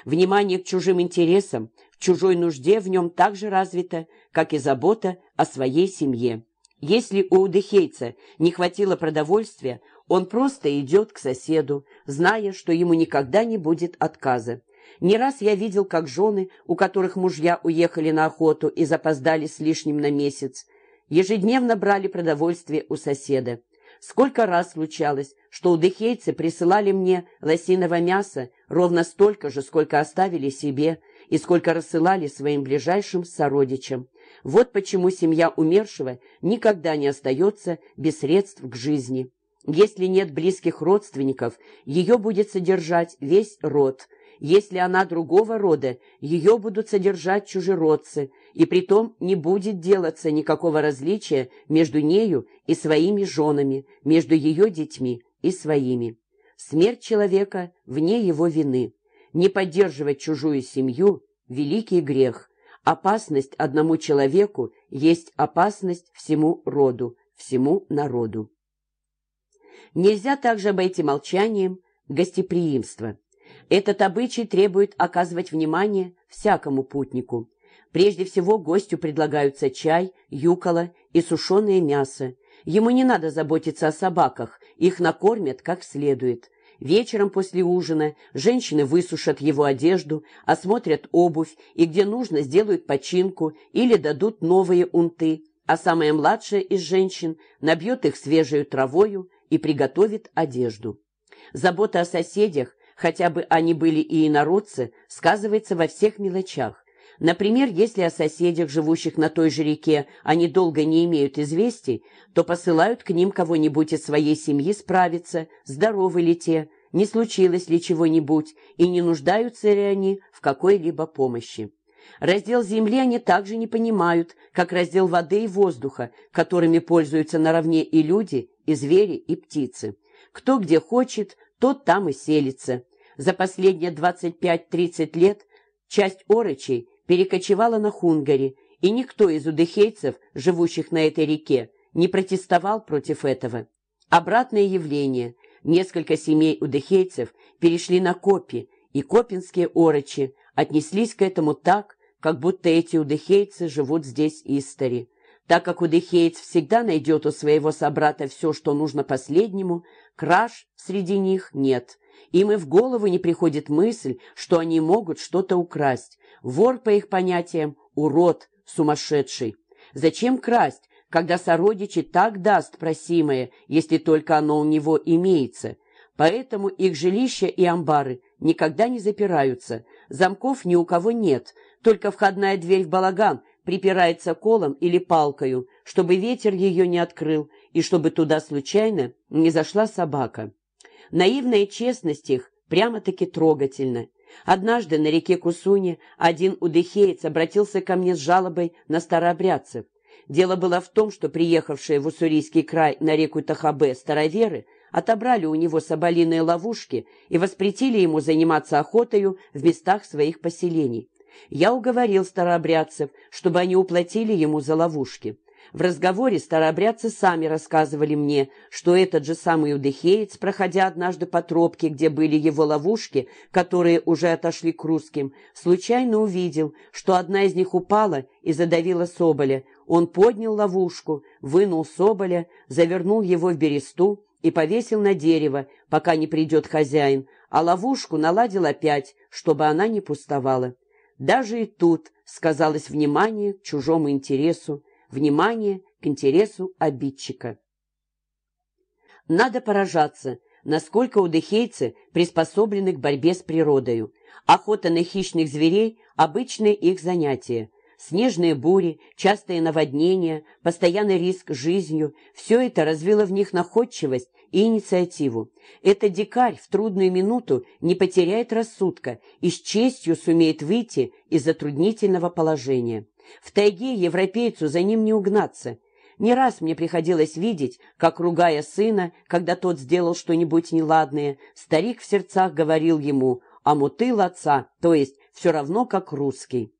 Внимание к чужим интересам, чужой нужде в нем так же развито, как и забота о своей семье. Если у удыхейца не хватило продовольствия, он просто идет к соседу, зная, что ему никогда не будет отказа. Не раз я видел, как жены, у которых мужья уехали на охоту и запоздали с лишним на месяц, ежедневно брали продовольствие у соседа. Сколько раз случалось, что удыхейцы присылали мне лосиного мяса ровно столько же, сколько оставили себе и сколько рассылали своим ближайшим сородичам. Вот почему семья умершего никогда не остается без средств к жизни. Если нет близких родственников, ее будет содержать весь род. Если она другого рода, ее будут содержать чужеродцы, и притом не будет делаться никакого различия между нею и своими женами, между ее детьми и своими. Смерть человека вне его вины. Не поддерживать чужую семью – великий грех. Опасность одному человеку есть опасность всему роду, всему народу. Нельзя также обойти молчанием гостеприимство. Этот обычай требует оказывать внимание всякому путнику. Прежде всего гостю предлагаются чай, юкола и сушеное мясо. Ему не надо заботиться о собаках, их накормят как следует. Вечером после ужина женщины высушат его одежду, осмотрят обувь и, где нужно, сделают починку или дадут новые унты, а самая младшая из женщин набьет их свежей травою и приготовит одежду. Забота о соседях, хотя бы они были и инородцы, сказывается во всех мелочах. Например, если о соседях, живущих на той же реке, они долго не имеют известий, то посылают к ним кого-нибудь из своей семьи справиться, здоровы ли те, не случилось ли чего-нибудь, и не нуждаются ли они в какой-либо помощи. Раздел земли они также не понимают, как раздел воды и воздуха, которыми пользуются наравне и люди, и звери, и птицы. Кто где хочет, тот там и селится. За последние 25-30 лет часть орочей перекочевала на Хунгари, и никто из удыхейцев, живущих на этой реке, не протестовал против этого. Обратное явление. Несколько семей удыхейцев перешли на Копи, и копинские орочи отнеслись к этому так, как будто эти удыхейцы живут здесь истори. Так как удыхеец всегда найдет у своего собрата все, что нужно последнему, краж среди них нет. Им и в голову не приходит мысль, что они могут что-то украсть. Вор, по их понятиям, урод, сумасшедший. Зачем красть, когда сородичи так даст просимое, если только оно у него имеется? Поэтому их жилища и амбары никогда не запираются. Замков ни у кого нет, только входная дверь в балаган припирается колом или палкою, чтобы ветер ее не открыл и чтобы туда случайно не зашла собака. Наивная честность их прямо-таки трогательна. Однажды на реке Кусуне один удыхеец обратился ко мне с жалобой на старообрядцев. Дело было в том, что приехавшие в Уссурийский край на реку Тахабе староверы отобрали у него соболиные ловушки и воспретили ему заниматься охотою в местах своих поселений. Я уговорил старообрядцев, чтобы они уплатили ему за ловушки. В разговоре старообрядцы сами рассказывали мне, что этот же самый удыхеец, проходя однажды по тропке, где были его ловушки, которые уже отошли к русским, случайно увидел, что одна из них упала и задавила соболя. Он поднял ловушку, вынул соболя, завернул его в бересту и повесил на дерево, пока не придет хозяин, а ловушку наладил опять, чтобы она не пустовала. Даже и тут сказалось внимание к чужому интересу, внимание к интересу обидчика. Надо поражаться, насколько удыхейцы приспособлены к борьбе с природою. Охота на хищных зверей – обычное их занятие. Снежные бури, частые наводнения, постоянный риск жизнью – все это развило в них находчивость и инициативу. Этот дикарь в трудную минуту не потеряет рассудка и с честью сумеет выйти из затруднительного положения. В тайге европейцу за ним не угнаться. Не раз мне приходилось видеть, как, ругая сына, когда тот сделал что-нибудь неладное, старик в сердцах говорил ему «а мутыл отца», то есть все равно как русский.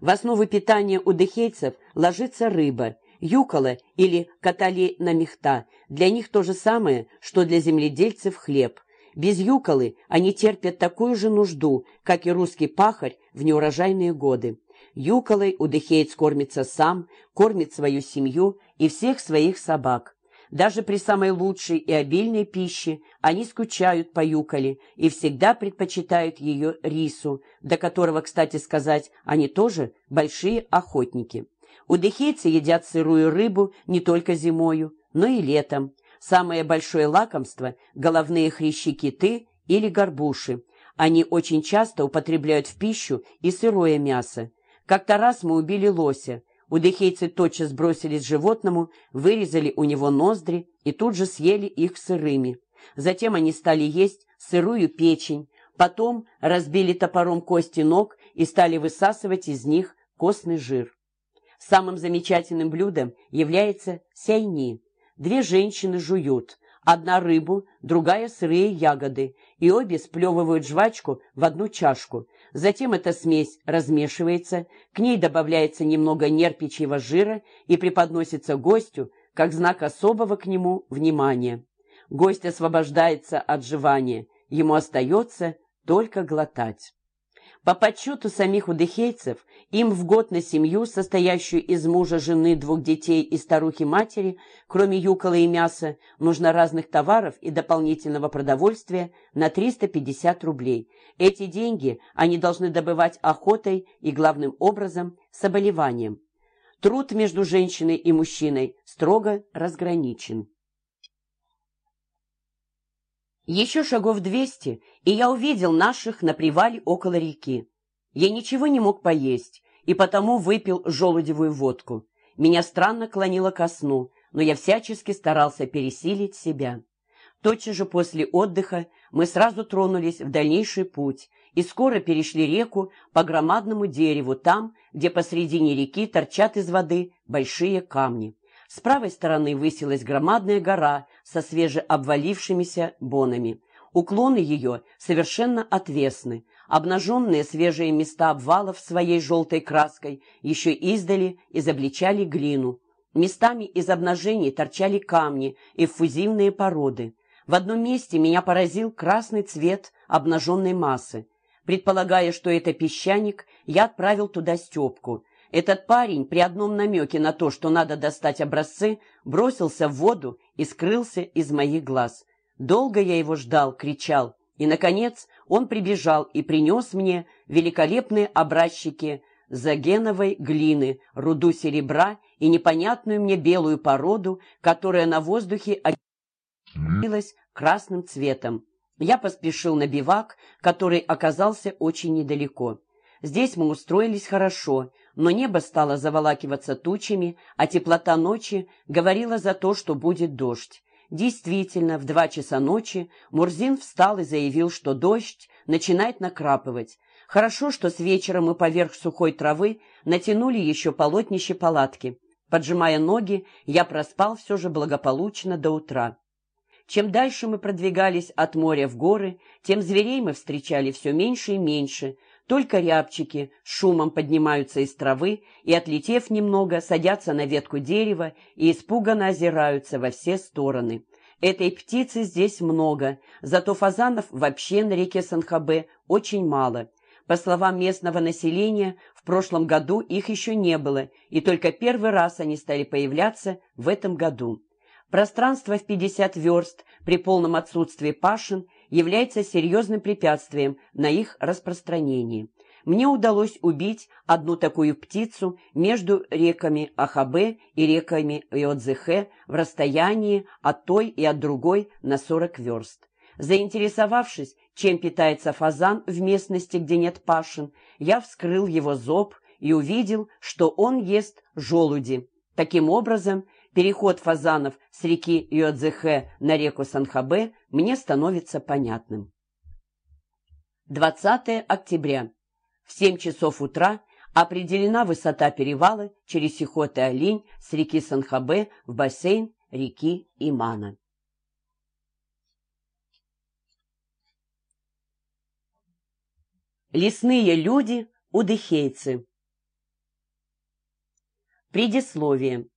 В основу питания у дыхейцев ложится рыба, юкола или катали на мехта. Для них то же самое, что для земледельцев хлеб. Без юколы они терпят такую же нужду, как и русский пахарь в неурожайные годы. Юколой удыхеец кормится сам, кормит свою семью и всех своих собак. Даже при самой лучшей и обильной пище они скучают по юколе и всегда предпочитают ее рису, до которого, кстати сказать, они тоже большие охотники. Удыхейцы едят сырую рыбу не только зимою, но и летом. Самое большое лакомство – головные хрящи-киты или горбуши. Они очень часто употребляют в пищу и сырое мясо. Как-то раз мы убили лося. Удыхейцы тотчас бросились животному, вырезали у него ноздри и тут же съели их сырыми. Затем они стали есть сырую печень, потом разбили топором кости ног и стали высасывать из них костный жир. Самым замечательным блюдом является сяйни. Две женщины жуют, одна рыбу, другая сырые ягоды, и обе сплевывают жвачку в одну чашку. Затем эта смесь размешивается, к ней добавляется немного нерпичьего жира и преподносится гостю, как знак особого к нему внимания. Гость освобождается от жевания, ему остается только глотать. По подсчету самих удыхейцев, им в год на семью, состоящую из мужа, жены, двух детей и старухи-матери, кроме юкола и мяса, нужно разных товаров и дополнительного продовольствия на 350 рублей. Эти деньги они должны добывать охотой и, главным образом, соболеванием. Труд между женщиной и мужчиной строго разграничен. Еще шагов двести, и я увидел наших на привале около реки. Я ничего не мог поесть, и потому выпил желудевую водку. Меня странно клонило ко сну, но я всячески старался пересилить себя. Тотчас же после отдыха мы сразу тронулись в дальнейший путь и скоро перешли реку по громадному дереву там, где посредине реки торчат из воды большие камни. С правой стороны высилась громадная гора со свежеобвалившимися бонами. Уклоны ее совершенно отвесны. Обнаженные свежие места обвалов своей желтой краской еще издали изобличали глину. Местами из обнажений торчали камни и фузивные породы. В одном месте меня поразил красный цвет обнаженной массы. Предполагая, что это песчаник, я отправил туда Степку. Этот парень при одном намеке на то, что надо достать образцы, бросился в воду и скрылся из моих глаз. Долго я его ждал, кричал, и, наконец, он прибежал и принес мне великолепные образчики загеновой глины, руду серебра и непонятную мне белую породу, которая на воздухе окилась красным цветом. Я поспешил на бивак, который оказался очень недалеко. Здесь мы устроились хорошо, но небо стало заволакиваться тучами, а теплота ночи говорила за то, что будет дождь. Действительно, в два часа ночи Мурзин встал и заявил, что дождь начинает накрапывать. Хорошо, что с вечера мы поверх сухой травы натянули еще полотнище палатки. Поджимая ноги, я проспал все же благополучно до утра. Чем дальше мы продвигались от моря в горы, тем зверей мы встречали все меньше и меньше, Только рябчики шумом поднимаются из травы и, отлетев немного, садятся на ветку дерева и испуганно озираются во все стороны. Этой птицы здесь много, зато фазанов вообще на реке Санхабе очень мало. По словам местного населения, в прошлом году их еще не было, и только первый раз они стали появляться в этом году. Пространство в 50 верст при полном отсутствии пашин является серьезным препятствием на их распространении. Мне удалось убить одну такую птицу между реками Ахабе и реками Иодзехе в расстоянии от той и от другой на 40 верст. Заинтересовавшись, чем питается фазан в местности, где нет пашин, я вскрыл его зоб и увидел, что он ест желуди. Таким образом, переход фазанов с реки Йодзехе на реку Санхабе мне становится понятным. 20 октября. В 7 часов утра определена высота перевала через Сихот и Олинь с реки Санхабе в бассейн реки Имана. Лесные люди, удыхейцы. Предисловие.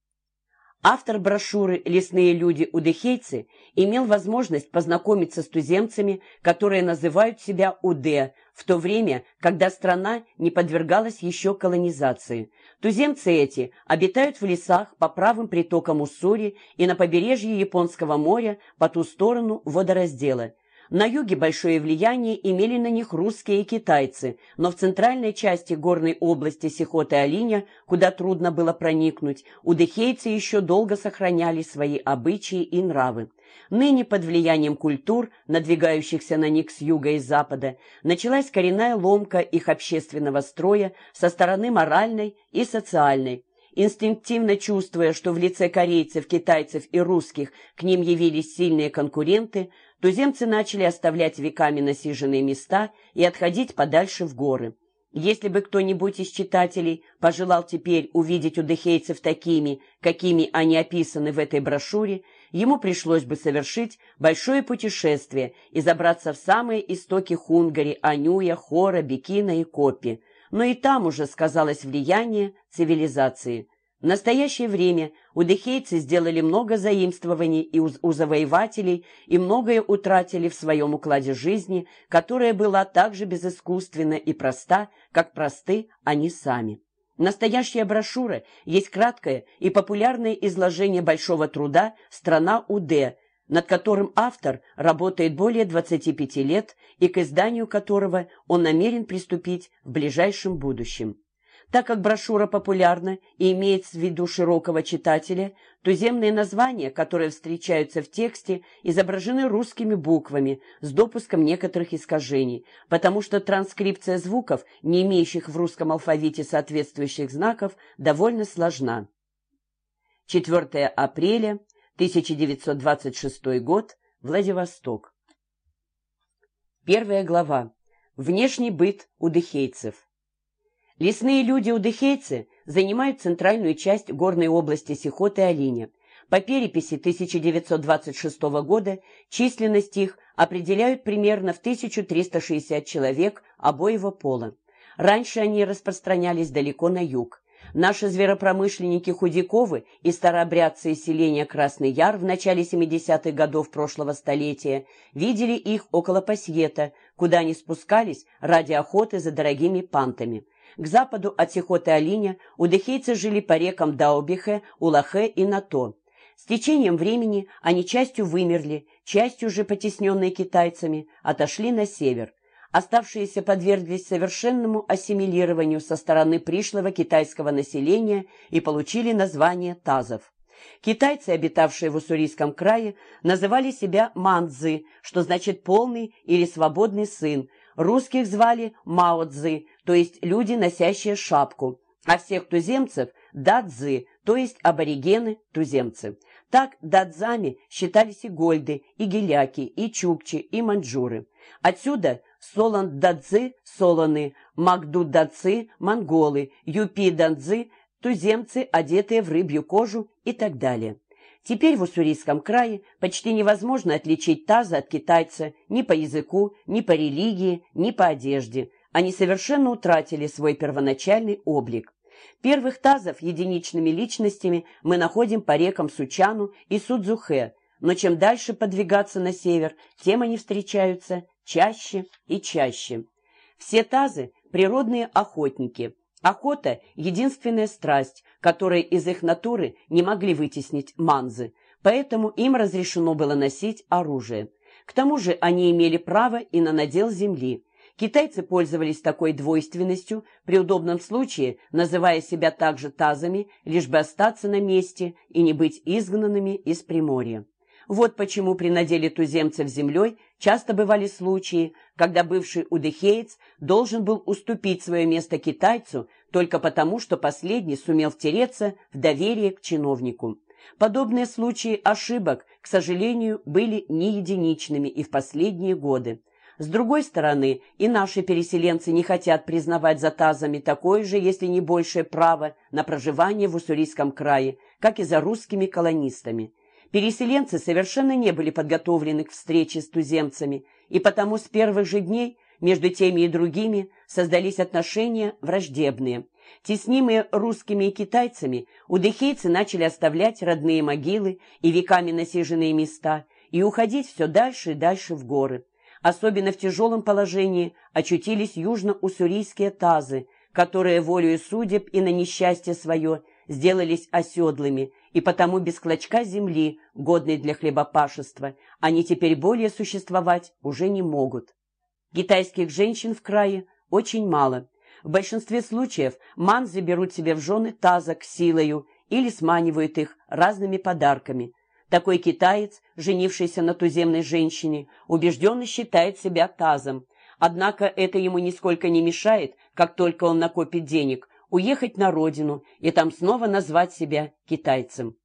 Автор брошюры «Лесные люди-удыхейцы» имел возможность познакомиться с туземцами, которые называют себя УД, в то время, когда страна не подвергалась еще колонизации. Туземцы эти обитают в лесах по правым притокам Уссури и на побережье Японского моря по ту сторону водораздела – на юге большое влияние имели на них русские и китайцы, но в центральной части горной области Сихоты-Алиня, куда трудно было проникнуть, удыхейцы еще долго сохраняли свои обычаи и нравы. Ныне под влиянием культур, надвигающихся на них с юга и запада, началась коренная ломка их общественного строя со стороны моральной и социальной. Инстинктивно чувствуя, что в лице корейцев, китайцев и русских к ним явились сильные конкуренты, туземцы начали оставлять веками насиженные места и отходить подальше в горы. Если бы кто-нибудь из читателей пожелал теперь увидеть удыхейцев такими, какими они описаны в этой брошюре, ему пришлось бы совершить большое путешествие и забраться в самые истоки Хунгари, Анюя, Хора, Бикина и Копи. Но и там уже сказалось влияние цивилизации – в настоящее время удыхейцы сделали много заимствований и у, завоевателей и многое утратили в своем укладе жизни, которая была так же безыскусственна и проста, как просты они сами. Настоящая брошюра есть краткое и популярное изложение большого труда «Страна УД», над которым автор работает более 25 лет и к изданию которого он намерен приступить в ближайшем будущем. Так как брошюра популярна и имеет в виду широкого читателя, туземные названия, которые встречаются в тексте, изображены русскими буквами с допуском некоторых искажений, потому что транскрипция звуков, не имеющих в русском алфавите соответствующих знаков, довольно сложна. 4 апреля 1926 год, Владивосток. Первая глава. Внешний быт удыхейцев. Лесные люди-удыхейцы занимают центральную часть горной области Сихоты и Алиня. По переписи 1926 года численность их определяют примерно в 1360 человек обоего пола. Раньше они распространялись далеко на юг. Наши зверопромышленники Худяковы и старообрядцы из селения Красный Яр в начале 70-х годов прошлого столетия видели их около Пасьета, куда они спускались ради охоты за дорогими пантами. К западу от Сихоты-Алиня удыхейцы жили по рекам Даубихе, Улахе и Нато. С течением времени они частью вымерли, частью же, потесненные китайцами, отошли на север. Оставшиеся подверглись совершенному ассимилированию со стороны пришлого китайского населения и получили название тазов. Китайцы, обитавшие в Уссурийском крае, называли себя манзы, что значит «полный» или «свободный сын», Русских звали маодзы, то есть люди, носящие шапку, а всех туземцев – дадзы, то есть аборигены-туземцы. Так дадзами считались и гольды, и геляки, и чукчи, и маньчжуры. Отсюда солон-дадзы – солоны, магду-дадзы – монголы, юпи-дадзы – туземцы, одетые в рыбью кожу и так далее. Теперь в Уссурийском крае почти невозможно отличить таза от китайца ни по языку, ни по религии, ни по одежде. они совершенно утратили свой первоначальный облик. Первых тазов единичными личностями мы находим по рекам Сучану и Судзухе, но чем дальше подвигаться на север, тем они встречаются чаще и чаще. Все тазы – природные охотники. Охота – единственная страсть, которую из их натуры не могли вытеснить манзы, поэтому им разрешено было носить оружие. К тому же они имели право и на надел земли. Китайцы пользовались такой двойственностью, при удобном случае называя себя также тазами, лишь бы остаться на месте и не быть изгнанными из Приморья. Вот почему при наделе туземцев землей часто бывали случаи, когда бывший удыхеец должен был уступить свое место китайцу только потому, что последний сумел втереться в доверие к чиновнику. Подобные случаи ошибок, к сожалению, были не единичными и в последние годы. С другой стороны, и наши переселенцы не хотят признавать за тазами такое же, если не большее право на проживание в Уссурийском крае, как и за русскими колонистами. Переселенцы совершенно не были подготовлены к встрече с туземцами, и потому с первых же дней между теми и другими создались отношения враждебные. Теснимые русскими и китайцами, удыхейцы начали оставлять родные могилы и веками насиженные места и уходить все дальше и дальше в горы. Особенно в тяжелом положении очутились южно-уссурийские тазы, которые волею судеб и на несчастье свое сделались оседлыми и потому без клочка земли, годной для хлебопашества, они теперь более существовать уже не могут. Китайских женщин в крае очень мало. В большинстве случаев манзы берут себе в жены тазок силою или сманивают их разными подарками. Такой китаец, женившийся на туземной женщине, убежденно считает себя тазом. Однако это ему нисколько не мешает, как только он накопит денег – уехать на родину и там снова назвать себя китайцем.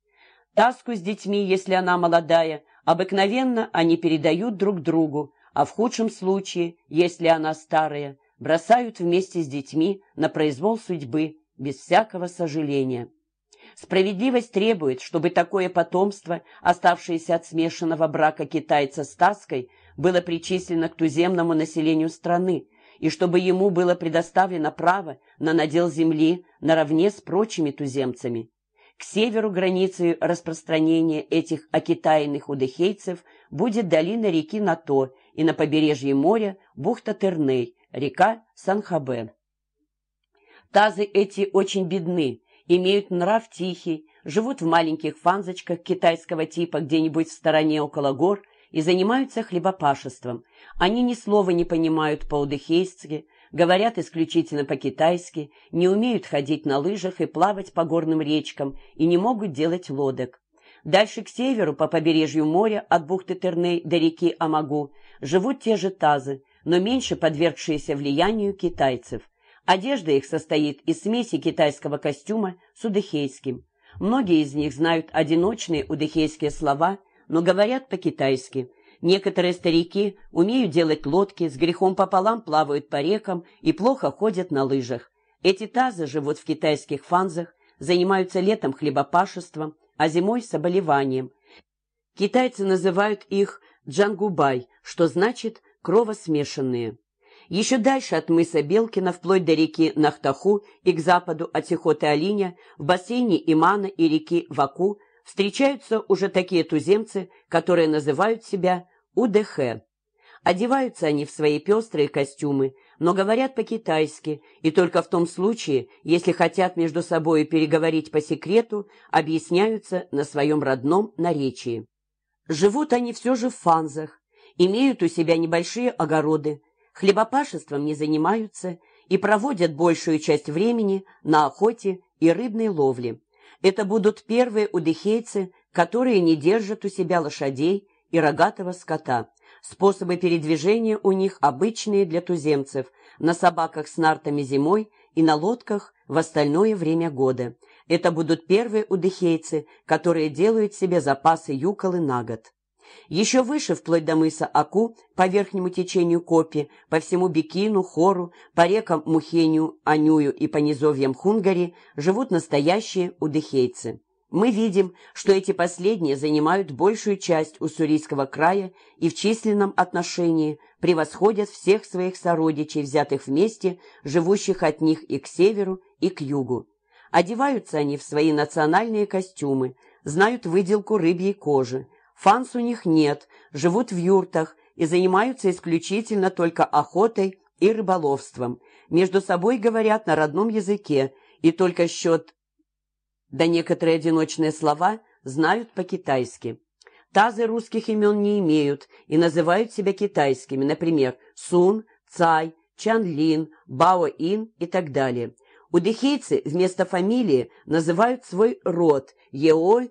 Таску с детьми, если она молодая, обыкновенно они передают друг другу, а в худшем случае, если она старая, бросают вместе с детьми на произвол судьбы, без всякого сожаления. Справедливость требует, чтобы такое потомство, оставшееся от смешанного брака китайца с Таской, было причислено к туземному населению страны, и чтобы ему было предоставлено право на надел земли наравне с прочими туземцами. К северу границы распространения этих окитаянных удыхейцев будет долина реки Нато и на побережье моря бухта Терней, река Санхабе. Тазы эти очень бедны, имеют нрав тихий, живут в маленьких фанзочках китайского типа где-нибудь в стороне около гор и занимаются хлебопашеством. Они ни слова не понимают по-удыхейски, говорят исключительно по-китайски, не умеют ходить на лыжах и плавать по горным речкам и не могут делать лодок. Дальше к северу, по побережью моря, от бухты Терней до реки Амагу, живут те же тазы, но меньше подвергшиеся влиянию китайцев. Одежда их состоит из смеси китайского костюма с удыхейским. Многие из них знают одиночные удыхейские слова – но говорят по-китайски. Некоторые старики умеют делать лодки, с грехом пополам плавают по рекам и плохо ходят на лыжах. Эти тазы живут в китайских фанзах, занимаются летом хлебопашеством, а зимой соболеванием. Китайцы называют их джангубай, что значит кровосмешанные. Еще дальше от мыса Белкина, вплоть до реки Нахтаху и к западу от Сихоты-Алиня, в бассейне Имана и реки Ваку встречаются уже такие туземцы, которые называют себя УДХ. Одеваются они в свои пестрые костюмы, но говорят по-китайски, и только в том случае, если хотят между собой переговорить по секрету, объясняются на своем родном наречии. Живут они все же в фанзах, имеют у себя небольшие огороды, хлебопашеством не занимаются и проводят большую часть времени на охоте и рыбной ловле. Это будут первые удыхейцы, которые не держат у себя лошадей и рогатого скота. Способы передвижения у них обычные для туземцев, на собаках с нартами зимой и на лодках в остальное время года. Это будут первые удыхейцы, которые делают себе запасы юколы на год. Еще выше, вплоть до мыса Аку, по верхнему течению Копи, по всему Бикину, Хору, по рекам Мухению, Анюю и по низовьям Хунгари живут настоящие удыхейцы. Мы видим, что эти последние занимают большую часть уссурийского края и в численном отношении превосходят всех своих сородичей, взятых вместе, живущих от них и к северу, и к югу. Одеваются они в свои национальные костюмы, знают выделку рыбьей кожи. Фанс у них нет, живут в юртах и занимаются исключительно только охотой и рыболовством. Между собой говорят на родном языке и только счет да некоторые одиночные слова знают по-китайски. Тазы русских имен не имеют и называют себя китайскими, например, Сун, Цай, Чанлин, Бао-Ин и так далее. Удыхейцы вместо фамилии называют свой род Еоль,